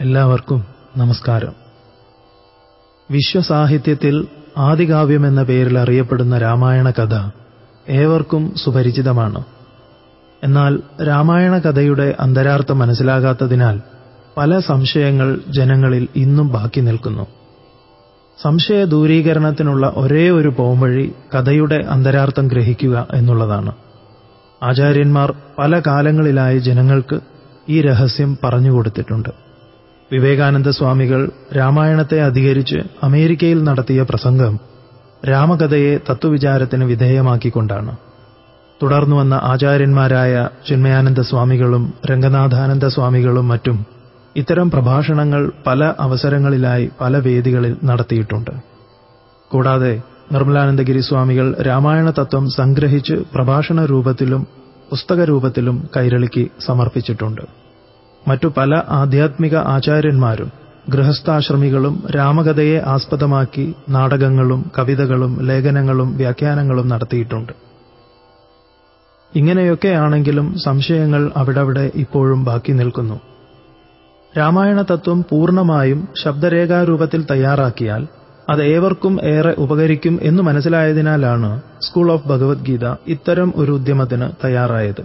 എല്ലാവർക്കും നമസ്കാരം. വിശ്വസാഹിത്യത്തിൽ ആദികാവ്യം എന്ന പേരിൽ അറിയപ്പെടുന്ന രാമായണ കഥ ഏവർക്കും സുപരിചിതമാണ്. എന്നാൽ രാമായണ കഥയുടെ അന്തരാർത്ഥം മനസ്സിലാകാത്തതിനാൽ പല സംശയങ്ങൾ ജനങ്ങളിൽ ഇന്നും ബാക്കി നിൽക്കുന്നു. സംശയ ദൂരീകരണത്തിനുള്ള ഒരേ ഒരു പോംവഴി കഥയുടെ അന്തരാർത്ഥം ഗ്രഹിക്കുക എന്നുള്ളതാണ്. ആചാര്യന്മാർ പല കാലങ്ങളിലായി ജനങ്ങൾക്ക് ഈ രഹസ്യം പറഞ്ഞുകൊടുത്തിട്ടുണ്ട് വിവേകാനന്ദ സ്വാമികൾ രാമായണത്തെ അധികരിച്ച് അമേരിക്കയിൽ നടത്തിയ പ്രസംഗം രാമകഥയെ തത്വവിചാരത്തിന് വിധേയമാക്കിക്കൊണ്ടാണ്. തുടർന്നു വന്ന ആചാര്യന്മാരായ ചിന്മയാനന്ദ സ്വാമികളും രംഗനാഥാനന്ദ സ്വാമികളും മറ്റും ഇത്തരം പ്രഭാഷണങ്ങൾ പല അവസരങ്ങളിലായി പല വേദികളിൽ നടത്തിയിട്ടുണ്ട്. കൂടാതെ നിർമ്മലാനന്ദഗിരി സ്വാമികൾ രാമായണ തത്വം സംഗ്രഹിച്ച് പ്രഭാഷണ രൂപത്തിലും പുസ്തക രൂപത്തിലും കൈരളിക്ക് സമർപ്പിച്ചിട്ടുണ്ട്. മറ്റു പല ആധ്യാത്മിക ആചാര്യന്മാരും ഗൃഹസ്ഥാശ്രമികളും രാമകഥയെ ആസ്പദമാക്കി നാടകങ്ങളും കവിതകളും ലേഖനങ്ങളും വ്യാഖ്യാനങ്ങളും നടത്തിയിട്ടുണ്ട്. ഇങ്ങനെയൊക്കെയാണെങ്കിലും സംശയങ്ങൾ അവിടവിടെ ഇപ്പോഴും ബാക്കി നിൽക്കുന്നു. രാമായണ തത്വം പൂർണമായും ശബ്ദരേഖാരൂപത്തിൽ തയ്യാറാക്കിയാൽ അത് ഏവർക്കും ഏറെ ഉപകരിക്കും എന്നു മനസ്സിലായതിനാലാണ് സ്കൂൾ ഓഫ് ഭഗവത്ഗീത ഇത്തരം ഒരു ഉദ്യമത്തിന് തയ്യാറായത്.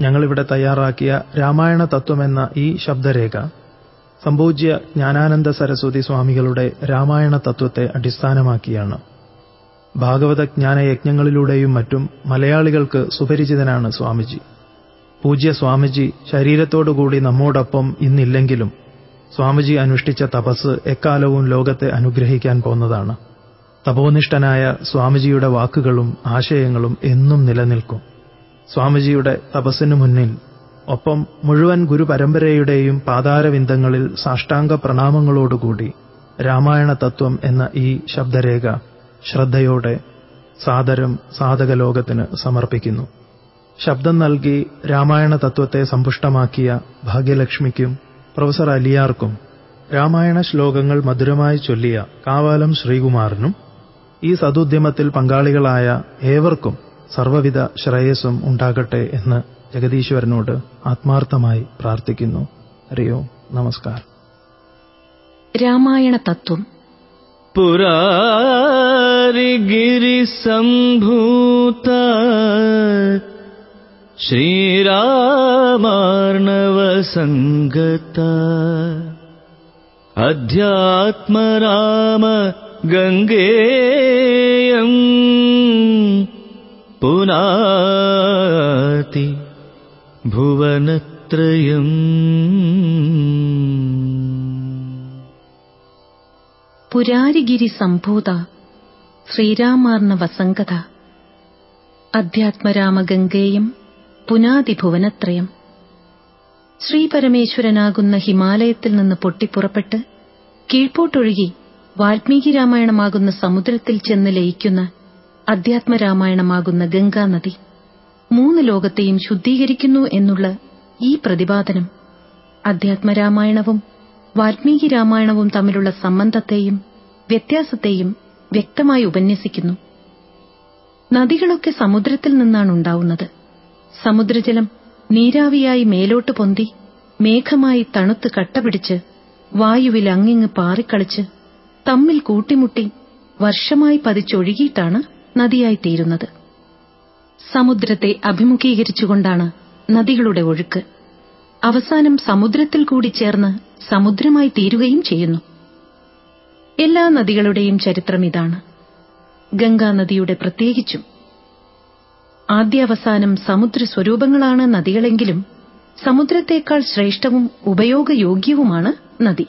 ഞങ്ങളിവിടെ തയ്യാറാക്കിയ രാമായണ തത്വമെന്ന ഈ ശബ്ദരേഖ സംഭൂജ്യ ജ്ഞാനാനന്ദ സരസ്വതി സ്വാമികളുടെ രാമായണ തത്വത്തെ അടിസ്ഥാനമാക്കിയാണ്. ഭാഗവത ജ്ഞാനയജ്ഞങ്ങളിലൂടെയും മറ്റും മലയാളികൾക്ക് സുപരിചിതനാണ് സ്വാമിജി. പൂജ്യ സ്വാമിജി ശരീരത്തോടുകൂടി നമ്മോടൊപ്പം ഇന്നില്ലെങ്കിലും സ്വാമിജി അനുഷ്ഠിച്ച തപസ് എക്കാലവും ലോകത്തെ അനുഗ്രഹിക്കാൻ പോന്നതാണ്. തപോനിഷ്ഠനായ സ്വാമിജിയുടെ വാക്കുകളും ആശയങ്ങളും എന്നും നിലനിൽക്കും. സ്വാമിജിയുടെ തപസ്സിനു മുന്നിൽ ഒപ്പം മുഴുവൻ ഗുരുപരമ്പരയുടെയും പാതാരവിന്ദങ്ങളിൽ സാഷ്ടാംഗ പ്രണാമങ്ങളോടുകൂടി രാമായണ തത്വം എന്ന ഈ ശബ്ദരേഖ ശ്രദ്ധയോടെ സാദരം സാധകലോകത്തിന് സമർപ്പിക്കുന്നു. ശബ്ദം നൽകി രാമായണ തത്വത്തെ സമ്പുഷ്ടമാക്കിയ ഭാഗ്യലക്ഷ്മിക്കും പ്രൊഫസർ അലിയാർക്കും രാമായണ ശ്ലോകങ്ങൾ മധുരമായി ചൊല്ലിയ കാവാലം ശ്രീകുമാറിനും ഈ സതുദ്യമത്തിൽ പങ്കാളികളായ ഏവർക്കും സർവവിധ ശ്രേയസ്സും ഉണ്ടാകട്ടെ എന്ന് ജഗദീശ്വരനോട് ആത്മാർത്ഥമായി പ്രാർത്ഥിക്കുന്നു ഹരിയോ നമസ്കാരം രാമായണ തത്വം पुरारिगिरिसम्भूत श्रीरामार्णवसङ्गता अध्यात्मराम गङ्गेयम् പുനാതി ഭുവനത്രയം. പുരാരിഗിരി സംഭൂത ശ്രീരാമാർണ വസങ്കഥ അധ്യാത്മരാമഗംഗേയം പുനാതി ഭുവനത്രയം. ശ്രീപരമേശ്വരനാകുന്ന ഹിമാലയത്തിൽ നിന്ന് പൊട്ടിപ്പുറപ്പെട്ട് കീഴ്പോട്ടൊഴുകി വാൽമീകി രാമായണമാകുന്ന സമുദ്രത്തിൽ ചെന്ന് ലയിക്കുന്ന അധ്യാത്മരാമായണമാകുന്ന ഗംഗാനദി മൂന്ന് ലോകത്തെയും ശുദ്ധീകരിക്കുന്നു എന്നുള്ള ഈ പ്രതിപാദനം അധ്യാത്മരാമായണവും വാൽമീകി രാമായണവും തമ്മിലുള്ള സംബന്ധത്തെയും വ്യത്യാസത്തെയും വ്യക്തമായി ഉപന്യസിക്കുന്നു. നദികളൊക്കെ സമുദ്രത്തിൽ നിന്നാണ് ഉണ്ടാവുന്നത് സമുദ്രജലം നീരാവിയായി മേലോട്ട് പൊന്തി മേഘമായി തണുത്ത് കട്ടപിടിച്ച് വായുവിൽ അങ്ങിങ്ങ് പാറിക്കളിച്ച് തമ്മിൽ കൂട്ടിമുട്ടി വർഷമായി പതിച്ചൊഴുകിയിട്ടാണ് നദിയായിത്തീരുന്നത്. സമുദ്രത്തെ അഭിമുഖീകരിച്ചുകൊണ്ടാണ് നദികളുടെ ഒഴുക്ക്. അവസാനം സമുദ്രത്തിൽ കൂടി ചേർന്ന് സമുദ്രമായി തീരുകയും ചെയ്യുന്നു. എല്ലാ നദികളുടെയും ചരിത്രം ഇതാണ്. ഗംഗാനദിയുടെ പ്രത്യേകിച്ചും. ആദ്യാവസാനം സമുദ്ര സ്വരൂപങ്ങളാണ് നദികളെങ്കിലും സമുദ്രത്തേക്കാൾ ശ്രേഷ്ഠവും ഉപയോഗയോഗ്യവുമാണ് നദി.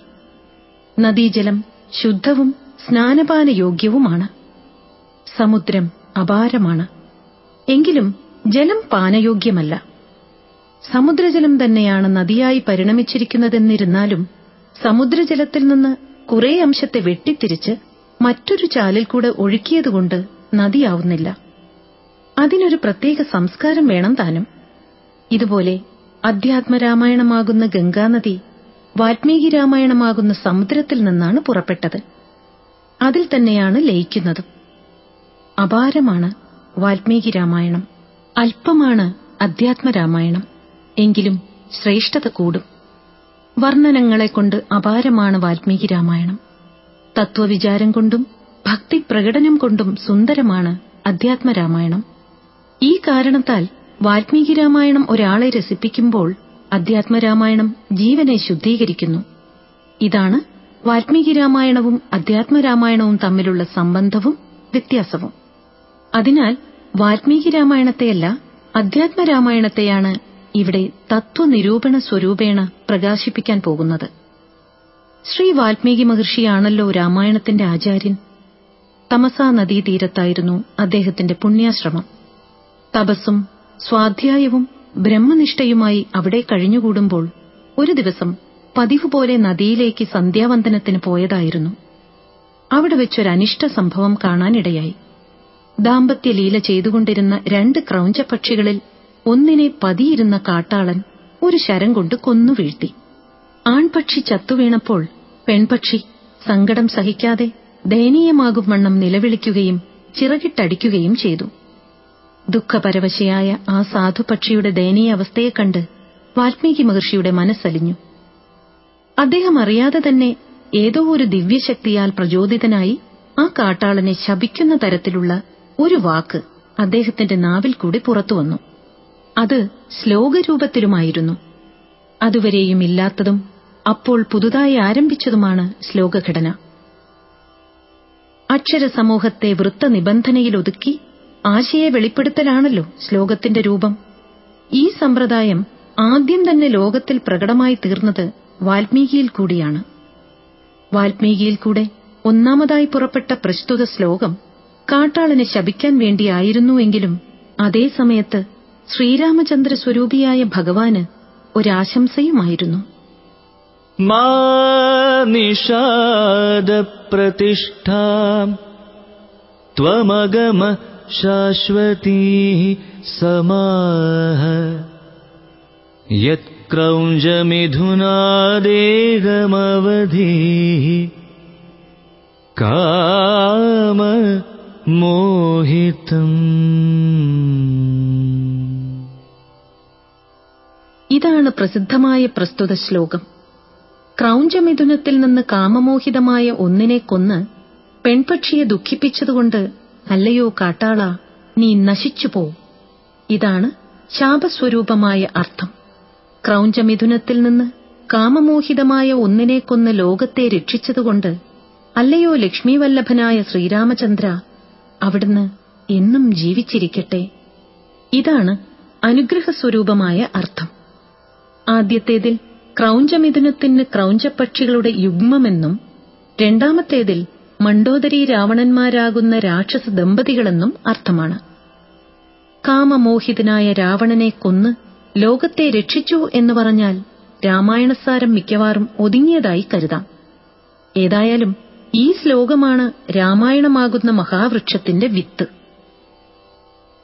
നദീജലം ശുദ്ധവും സ്നാനപാനയോഗ്യവുമാണ്. സമുദ്രം അപാരമാണ്. എങ്കിലും ജലം പാനയോഗ്യമല്ല. സമുദ്രജലം തന്നെയാണ് നദിയായി പരിണമിച്ചിരിക്കുന്നതെന്നിരുന്നാലും സമുദ്രജലത്തിൽ നിന്ന് കുറെ അംശത്തെ വെട്ടിത്തിരിച്ച് മറ്റൊരു ചാലിൽ കൂടെ ഒഴുക്കിയതുകൊണ്ട് നദിയാവുന്നില്ല. അതിനൊരു പ്രത്യേക സംസ്കാരം വേണം താനും. ഇതുപോലെ അധ്യാത്മരാമായണമാകുന്ന ഗംഗാനദി വാൽമീകി രാമായണമാകുന്ന സമുദ്രത്തിൽ നിന്നാണ് പുറപ്പെട്ടത്. അതിൽ തന്നെയാണ് ലയിക്കുന്നതും. അപാരമാണ് വാൽമീകി രാമായണം. അല്പമാണ് അധ്യാത്മരാമായണം എങ്കിലും ശ്രേഷ്ഠത കൂടും. വർണനങ്ങളെക്കൊണ്ട് അപാരമാണ് വാൽമീകി രാമായണം. തത്വവിചാരം കൊണ്ടും ഭക്തി പ്രകടനം കൊണ്ടും സുന്ദരമാണ് അധ്യാത്മരാമായണം ഈ കാരണത്താൽ വാൽമീകി രാമായണം ഒരാളെ രസിപ്പിക്കുമ്പോൾ അധ്യാത്മരാമായണം ജീവനെ ശുദ്ധീകരിക്കുന്നു. ഇതാണ് വാൽമീകി രാമായണവും അധ്യാത്മരാമായണവും തമ്മിലുള്ള സംബന്ധവും വ്യത്യാസവും. അതിനാൽ വാൽമീകി രാമായണത്തെയല്ല അധ്യാത്മരാമായണത്തെയാണ് ഇവിടെ തത്വനിരൂപണ സ്വരൂപേണ പ്രകാശിപ്പിക്കാൻ പോകുന്നത്. ശ്രീ വാൽമീകി മഹർഷിയാണല്ലോ രാമായണത്തിന്റെ ആചാര്യൻ. തമസാ നദീതീരത്തായിരുന്നു അദ്ദേഹത്തിന്റെ പുണ്യാശ്രമം. തപസ്സും സ്വാധ്യായവും ബ്രഹ്മനിഷ്ഠയുമായി അവിടെ കഴിഞ്ഞുകൂടുമ്പോൾ ഒരു ദിവസം പതിവ് പോലെ നദിയിലേക്ക് സന്ധ്യാവന്ദനത്തിന് പോയതായിരുന്നു. അവിടെ വെച്ചൊരനിഷ്ട സംഭവം കാണാനിടയായി. ദാമ്പത്യലീല ചെയ്തുകൊണ്ടിരുന്ന രണ്ട് ക്രൗഞ്ചപക്ഷികളിൽ ഒന്നിനെ പതിയിരുന്ന കാട്ടാളൻ ഒരു ശരം കൊണ്ട് കൊന്നു വീഴ്ത്തി. ആൺപക്ഷി ചത്തുവീണപ്പോൾ പെൺപക്ഷി സങ്കടം സഹിക്കാതെ ദയനീയമാകും വണ്ണം നിലവിളിക്കുകയും ചിറകിട്ടടിക്കുകയും ചെയ്തു. ദുഃഖപരവശയായ ആ സാധുപക്ഷിയുടെ ദയനീയ അവസ്ഥയെ കണ്ട് വാൽമീകി മഹർഷിയുടെ മനസ്സലിഞ്ഞു. അദ്ദേഹം അറിയാതെ തന്നെ ഏതോ ഒരു ദിവ്യശക്തിയാൽ പ്രചോദിതനായി ആ കാട്ടാളനെ ശപിക്കുന്ന തരത്തിലുള്ള ഒരു വാക്ക് അദ്ദേഹത്തിന്റെ നാവിൽ കൂടി പുറത്തുവന്നു അത് ശ്ലോകരൂപത്തിലുമായിരുന്നു. അതുവരെയും ഇല്ലാത്തതും അപ്പോൾ പുതുതായി ആരംഭിച്ചതുമാണ് ശ്ലോകഘടന. അക്ഷരസമൂഹത്തെ വൃത്തനിബന്ധനയിലൊതുക്കി ആശയ വെളിപ്പെടുത്തലാണല്ലോ ശ്ലോകത്തിന്റെ രൂപം. ഈ സമ്പ്രദായം ആദ്യം തന്നെ ലോകത്തിൽ പ്രകടമായി തീർന്നത് വാൽമീകിയിൽ കൂടിയാണ്. വാൽമീകിയിൽ കൂടെ ഒന്നാമതായി പുറപ്പെട്ട പ്രസ്തുത ശ്ലോകം കാട്ടാളനെ ശപിക്കാൻ വേണ്ടിയായിരുന്നുവെങ്കിലും അതേ സമയത്ത് ശ്രീരാമചന്ദ്ര സ്വരൂപിയായ ഭഗവാന് ഒരാശംസയുമായിരുന്നു मा निषादप्रतिष्ठाम् त्वमगम शाश्वती समाः यत्क्रौञ्जमिथुनादेगमवधिः മോഹിതം. ഇതാണ് പ്രസിദ്ധമായ പ്രസ്തുത ശ്ലോകം. ക്രൗഞ്ചമിഥുനത്തിൽ നിന്ന് കാമമോഹിതമായ ഒന്നിനെ കൊന്ന് പെൺപക്ഷിയെ ദുഃഖിപ്പിച്ചതുകൊണ്ട് അല്ലയോ കാട്ടാള നീ നശിച്ചു പോ. ഇതാണ് ശാപസ്വരൂപമായ അർത്ഥം. ക്രൗഞ്ചമിഥുനത്തിൽ നിന്ന് കാമമോഹിതമായ ഒന്നിനെ കൊന്ന് ലോകത്തെ രക്ഷിച്ചതുകൊണ്ട് അല്ലയോ ലക്ഷ്മീവല്ലഭനായ ശ്രീരാമചന്ദ്ര അവിടുന്ന് എന്നും ജീവിച്ചിരിക്കട്ടെ. ഇതാണ് അനുഗ്രഹസ്വരൂപമായ അർത്ഥം. ആദ്യത്തേതിൽ ക്രൗഞ്ചമിഥുനത്തിന് ക്രൗഞ്ചപക്ഷികളുടെ യുഗ്മമെന്നും രണ്ടാമത്തേതിൽ മണ്ടോദരി രാവണന്മാരാകുന്ന രാക്ഷസ ദമ്പതികളെന്നും അർത്ഥമാണ്. കാമമോഹിതനായ രാവണനെ കൊന്ന് ലോകത്തെ രക്ഷിച്ചു എന്ന് പറഞ്ഞാൽ രാമായണസാരം മിക്കവാറും ഒതുങ്ങിയതായി കരുതാം. ഏതായാലും ഈ ശ്ലോകമാണ് രാമായണമാകുന്ന മഹാവൃക്ഷത്തിന്റെ വിത്ത്.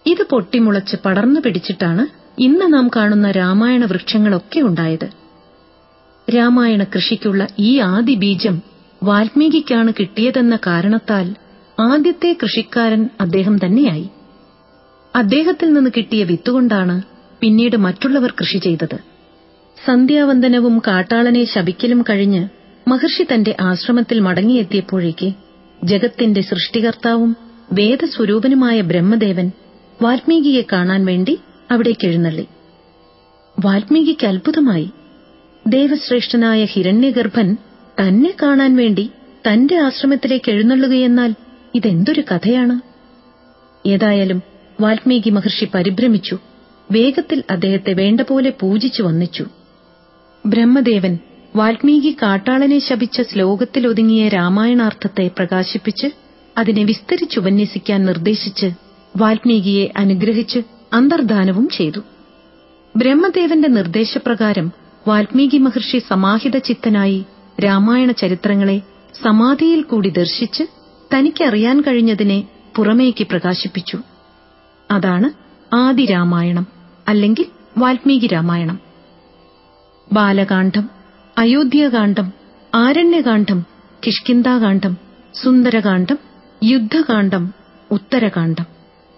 ഇത് പൊട്ടിമുളച്ച് പടർന്നു പിടിച്ചിട്ടാണ് ഇന്ന് നാം കാണുന്ന രാമായണ വൃക്ഷങ്ങളൊക്കെ ഉണ്ടായത്. രാമായണ കൃഷിക്കുള്ള ഈ ആദി ബീജം വാൽമീകിക്കാണ് കിട്ടിയതെന്ന കാരണത്താൽ ആദ്യത്തെ കൃഷിക്കാരൻ അദ്ദേഹം തന്നെയായി. അദ്ദേഹത്തിൽ നിന്ന് കിട്ടിയ വിത്തുകൊണ്ടാണ് പിന്നീട് മറ്റുള്ളവർ കൃഷി ചെയ്തത്. സന്ധ്യാവന്ദനവും കാട്ടാളനെ ശപിക്കലും കഴിഞ്ഞ് മഹർഷി തന്റെ ആശ്രമത്തിൽ മടങ്ങിയെത്തിയപ്പോഴേക്ക് ജഗത്തിന്റെ സൃഷ്ടികർത്താവും വേദസ്വരൂപനുമായ ബ്രഹ്മദേവൻ വാൽമീകിയെ കാണാൻ വേണ്ടി അവിടേക്ക് എഴുന്നള്ളി. വാൽമീകിക്ക് അത്ഭുതമായി. ദേവശ്രേഷ്ഠനായ ഹിരണ്യഗർഭൻ തന്നെ കാണാൻ വേണ്ടി തന്റെ ആശ്രമത്തിലേക്ക് എഴുന്നള്ളുകയെന്നാൽ ഇതെന്തൊരു കഥയാണ്? ഏതായാലും വാൽമീകി മഹർഷി പരിഭ്രമിച്ചു. വേഗത്തിൽ അദ്ദേഹത്തെ വേണ്ട പോലെ പൂജിച്ചു വന്നിച്ചു. ബ്രഹ്മദേവൻ വാൽമീകി കാട്ടാളനെ ശപിച്ച ശ്ലോകത്തിലൊതുങ്ങിയ രാമായണാർത്ഥത്തെ പ്രകാശിപ്പിച്ച് അതിനെ വിസ്തരിച്ചുപന്യസിക്കാൻ നിർദ്ദേശിച്ച് വാൽമീകിയെ അനുഗ്രഹിച്ച് അന്തർദാനവും ചെയ്തു. ബ്രഹ്മദേവന്റെ നിർദ്ദേശപ്രകാരം വാൽമീകി മഹർഷി സമാഹിത ചിത്തനായി രാമായണ ചരിത്രങ്ങളെ സമാധിയിൽ കൂടി ദർശിച്ച് തനിക്കറിയാൻ കഴിഞ്ഞതിനെ പുറമേക്ക് പ്രകാശിപ്പിച്ചു. അതാണ് ആദിരാമായണം അല്ലെങ്കിൽ വാൽമീകി രാമായണം. ബാലകാന്ഡം അയോധ്യകാന്ഡം ആരണ്യകാന്ഡം കിഷ്കിന്താകാന്ഡം സുന്ദരകാന്ഡം യുദ്ധകാന്ഡം ഉത്തരകാന്ഡം.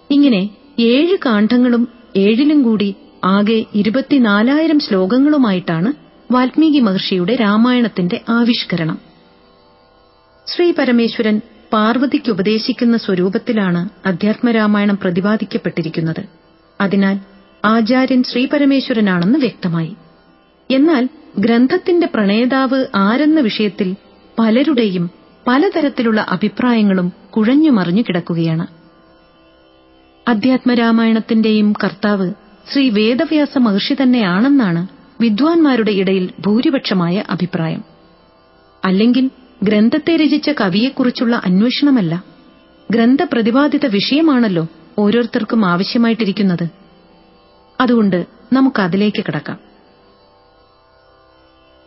ഇങ്ങനെ ഏഴ് കാന്ഡങ്ങളും ഏഴിലും കൂടി ആകെ ഇരുപത്തിനാലായിരം ശ്ലോകങ്ങളുമായിട്ടാണ് വാൽമീകി മഹർഷിയുടെ രാമായണത്തിന്റെ ആവിഷ്കരണം. ശ്രീ പരമേശ്വരൻ പാർവതിക്ക് ഉപദേശിക്കുന്ന സ്വരൂപത്തിലാണ് അധ്യാത്മരാമായണം പ്രതിപാദിക്കപ്പെട്ടിരിക്കുന്നത്. അതിനാൽ ആചാര്യൻ ശ്രീപരമേശ്വരനാണെന്ന് വ്യക്തമായി. എന്നാൽ ഗ്രന്ഥത്തിന്റെ പ്രണേതാവ് ആരെന്ന വിഷയത്തിൽ പലരുടെയും പലതരത്തിലുള്ള അഭിപ്രായങ്ങളും കുഴഞ്ഞുമറിഞ്ഞു കിടക്കുകയാണ്. അധ്യാത്മരാമായണത്തിന്റെയും കർത്താവ് ശ്രീ വേദവ്യാസ മഹർഷി തന്നെയാണെന്നാണ് വിദ്വാൻമാരുടെ ഇടയിൽ ഭൂരിപക്ഷമായ അഭിപ്രായം. അല്ലെങ്കിൽ ഗ്രന്ഥത്തെ രചിച്ച കവിയെക്കുറിച്ചുള്ള അന്വേഷണമല്ല. ഗ്രന്ഥപ്രതിപാദിത വിഷയമാണല്ലോ ഓരോരുത്തർക്കും ആവശ്യമായിട്ടിരിക്കുന്നത്. അതുകൊണ്ട് നമുക്കതിലേക്ക് കിടക്കാം.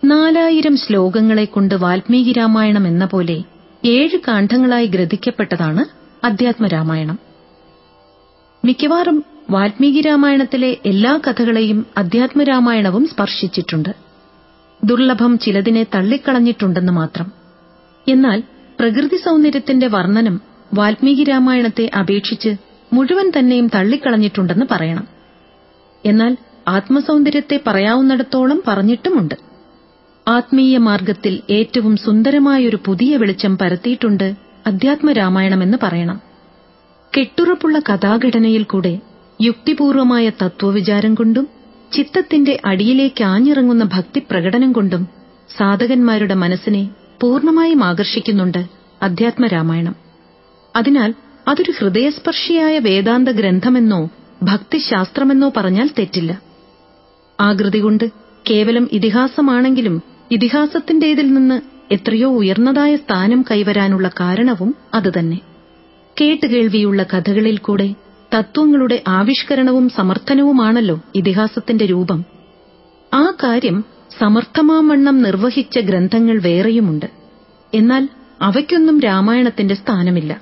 നാലായിരം ശ്ലോകങ്ങളെക്കൊണ്ട് വാൽമീകി രാമായണം എന്ന പോലെ ഏഴ് കാണ്ഡങ്ങളായി ഗ്രഥിക്കപ്പെട്ടതാണ് അധ്യാത്മരാമായണം. മിക്കവാറും വാൽമീകി രാമായണത്തിലെ എല്ലാ കഥകളെയും അധ്യാത്മരാമായണവും സ്പർശിച്ചിട്ടുണ്ട്. ദുർലഭം ചിലതിനെ തള്ളിക്കളഞ്ഞിട്ടുണ്ടെന്ന് മാത്രം. എന്നാൽ പ്രകൃതി സൗന്ദര്യത്തിന്റെ വർണനം വാൽമീകി രാമായണത്തെ അപേക്ഷിച്ച് മുഴുവൻ തന്നെയും തള്ളിക്കളഞ്ഞിട്ടുണ്ടെന്ന് പറയണം. എന്നാൽ ആത്മസൗന്ദര്യത്തെ പറയാവുന്നിടത്തോളം പറഞ്ഞിട്ടുമുണ്ട്. ആത്മീയ മാർഗത്തിൽ ഏറ്റവും സുന്ദരമായൊരു പുതിയ വെളിച്ചം പരത്തിയിട്ടുണ്ട് അധ്യാത്മരാമായണമെന്ന് പറയണം. കെട്ടുറപ്പുള്ള കഥാഘടനയിൽ കൂടെ യുക്തിപൂർവമായ തത്വവിചാരം കൊണ്ടും ചിത്തത്തിന്റെ അടിയിലേക്ക് ആഞ്ഞിറങ്ങുന്ന ഭക്തിപ്രകടനം കൊണ്ടും സാധകന്മാരുടെ മനസ്സിനെ പൂർണമായും ആകർഷിക്കുന്നുണ്ട് അധ്യാത്മരാമായണം. അതിനാൽ അതൊരു ഹൃദയസ്പർശിയായ വേദാന്ത ഗ്രന്ഥമെന്നോ ഭക്തിശാസ്ത്രമെന്നോ പറഞ്ഞാൽ തെറ്റില്ല. ആകൃതി കൊണ്ട് കേവലം ഇതിഹാസമാണെങ്കിലും ഇതിഹാസത്തിന്റേതിൽ നിന്ന് എത്രയോ ഉയർന്നതായ സ്ഥാനം കൈവരാനുള്ള കാരണവും അതുതന്നെ. കേട്ടുകേൾവിയുള്ള കഥകളിൽ കൂടെ തത്വങ്ങളുടെ ആവിഷ്കരണവും സമർത്ഥനവുമാണല്ലോ ഇതിഹാസത്തിന്റെ രൂപം. ആ കാര്യം സമർത്ഥമാവണ്ണം നിർവഹിച്ച ഗ്രന്ഥങ്ങൾ വേറെയുമുണ്ട്. എന്നാൽ അവയ്ക്കൊന്നും രാമായണത്തിന്റെ സ്ഥാനമില്ല.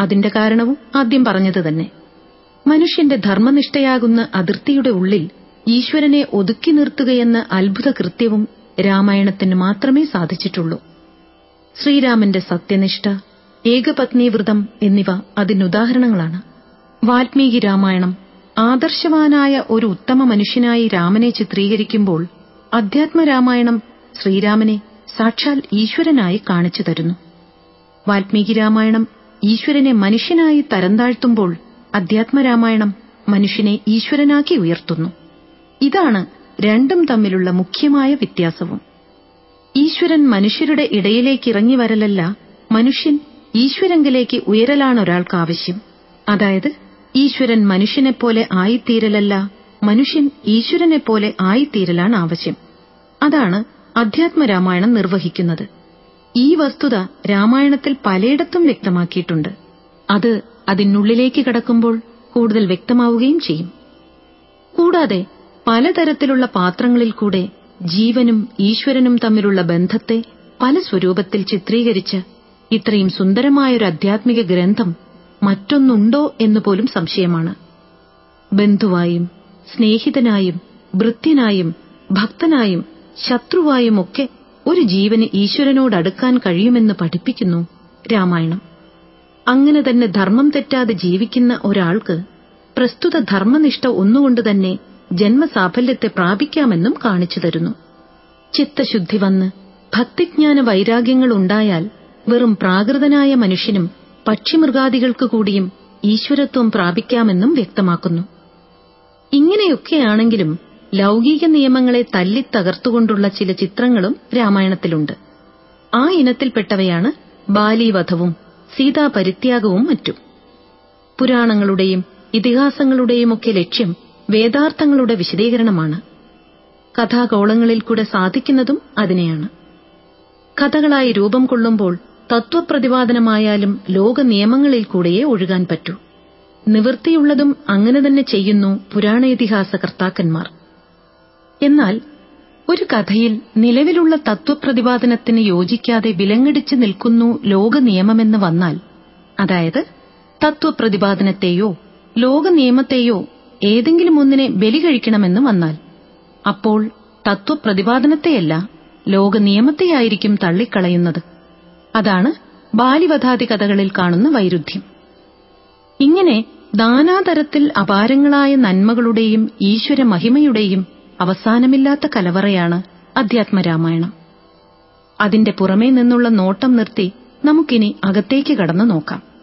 അതിന്റെ കാരണവും ആദ്യം പറഞ്ഞത് തന്നെ. മനുഷ്യന്റെ ധർമ്മനിഷ്ഠയാകുന്ന അതിർത്തിയുടെ ഉള്ളിൽ ഈശ്വരനെ ഒതുക്കി നിർത്തുകയെന്ന അത്ഭുത കൃത്യവും രാമായണത്തിന് മാത്രമേ സാധിച്ചിട്ടുള്ളൂ. ശ്രീരാമന്റെ സത്യനിഷ്ഠ ഏകപത്നീവ്രതം എന്നിവ അതിനുദാഹരണങ്ങളാണ്. വാൽമീകി രാമായണം ആദർശവാനായ ഒരു ഉത്തമ മനുഷ്യനായി രാമനെ ചിത്രീകരിക്കുമ്പോൾ അധ്യാത്മരാമായണം ശ്രീരാമനെ സാക്ഷാൽ ഈശ്വരനായി കാണിച്ചു തരുന്നു. വാൽമീകി രാമായണം ഈശ്വരനെ മനുഷ്യനായി തരംതാഴ്ത്തുമ്പോൾ അധ്യാത്മരാമായണം മനുഷ്യനെ ഈശ്വരനാക്കി ഉയർത്തുന്നു. ഇതാണ് രണ്ടും തമ്മിലുള്ള മുഖ്യമായ വ്യത്യാസവും. ഈശ്വരൻ മനുഷ്യരുടെ ഇടയിലേക്ക് ഇറങ്ങി വരലല്ല മനുഷ്യൻ ഈശ്വരങ്കിലേക്ക് ഉയരലാണ് ഒരാൾക്ക് ആവശ്യം. അതായത് ഈശ്വരൻ മനുഷ്യനെപ്പോലെ ആയിത്തീരലല്ല മനുഷ്യൻ ഈശ്വരനെപ്പോലെ ആയിത്തീരലാണ് ആവശ്യം. അതാണ് അധ്യാത്മരാമായണം നിർവഹിക്കുന്നത്. ഈ വസ്തുത രാമായണത്തിൽ പലയിടത്തും വ്യക്തമാക്കിയിട്ടുണ്ട്. അത് അതിനുള്ളിലേക്ക് കടക്കുമ്പോൾ കൂടുതൽ വ്യക്തമാവുകയും ചെയ്യും. കൂടാതെ പലതരത്തിലുള്ള പാത്രങ്ങളിൽ കൂടെ ജീവനും ഈശ്വരനും തമ്മിലുള്ള ബന്ധത്തെ പല സ്വരൂപത്തിൽ ചിത്രീകരിച്ച് ഇത്രയും സുന്ദരമായൊരു ആധ്യാത്മിക ഗ്രന്ഥം മറ്റൊന്നുണ്ടോ എന്നുപോലും സംശയമാണ്. ബന്ധുവായും സ്നേഹിതനായും ഭൃത്യനായും ഭക്തനായും ശത്രുവായുമൊക്കെ ഒരു ജീവന് ഈശ്വരനോടടുക്കാൻ കഴിയുമെന്ന് പഠിപ്പിക്കുന്നു രാമായണം. അങ്ങനെ തന്നെ ധർമ്മം തെറ്റാതെ ജീവിക്കുന്ന ഒരാൾക്ക് പ്രസ്തുത ധർമ്മനിഷ്ഠ ഒന്നുകൊണ്ട് തന്നെ ജന്മസാഫല്യത്തെ പ്രാപിക്കാമെന്നും കാണിച്ചു തരുന്നു. ചിത്തശുദ്ധി വന്ന് ഭക്തിജ്ഞാന വൈരാഗ്യങ്ങൾ ഉണ്ടായാൽ വെറും പ്രാകൃതനായ മനുഷ്യനും പക്ഷിമൃഗാദികൾക്കു കൂടിയും ഈശ്വരത്വം പ്രാപിക്കാമെന്നും വ്യക്തമാക്കുന്നു. ഇങ്ങനെയൊക്കെയാണെങ്കിലും ലൗകിക നിയമങ്ങളെ തല്ലിത്തകർത്തുകൊണ്ടുള്ള ചില ചിത്രങ്ങളും രാമായണത്തിലുണ്ട്. ആ ഇനത്തിൽപ്പെട്ടവയാണ് ബാലീവധവും സീതാപരിത്യാഗവും മറ്റും. പുരാണങ്ങളുടെയും ഇതിഹാസങ്ങളുടെയുമൊക്കെ ലക്ഷ്യം വേദാർത്ഥങ്ങളുടെ വിശദീകരണമാണ്. കഥാഗോളങ്ങളിൽ കൂടെ സാധിക്കുന്നതും അതിനെയാണ്. കഥകളായി രൂപം കൊള്ളുമ്പോൾ തത്വപ്രതിപാദനമായാലും ലോക നിയമങ്ങളിൽ കൂടെയേ ഒഴുകാൻ പറ്റൂ. നിവൃത്തിയുള്ളതും അങ്ങനെ തന്നെ ചെയ്യുന്നു പുരാണേതിഹാസ കർത്താക്കന്മാർ എന്നാൽ ഒരു കഥയിൽ നിലവിലുള്ള തത്വപ്രതിപാദനത്തിന് യോജിക്കാതെ വിലങ്ങടിച്ചു നിൽക്കുന്നു ലോക ലോകനിയമമെന്ന് വന്നാൽ അതായത് തത്വപ്രതിപാദനത്തെയോ ലോകനിയമത്തെയോ ഏതെങ്കിലും ഒന്നിനെ ബലി കഴിക്കണമെന്ന് വന്നാൽ അപ്പോൾ തത്വപ്രതിപാദനത്തെയല്ല ലോകനിയമത്തെയായിരിക്കും തള്ളിക്കളയുന്നത്. അതാണ് ബാലിവധാതി കഥകളിൽ കാണുന്ന വൈരുദ്ധ്യം. ഇങ്ങനെ നാനാതരത്തിൽ അപാരങ്ങളായ നന്മകളുടെയും ഈശ്വര മഹിമയുടെയും അവസാനമില്ലാത്ത കലവറയാണ് അധ്യാത്മരാമായണം. അതിന്റെ പുറമേ നിന്നുള്ള നോട്ടം നിർത്തി നമുക്കിനി അകത്തേക്ക് കടന്നു നോക്കാം.